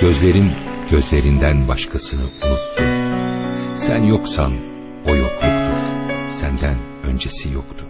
Gözlerin gözlerinden başkasını unuttu. Sen yoksan o yokluktur. Senden öncesi yoktu.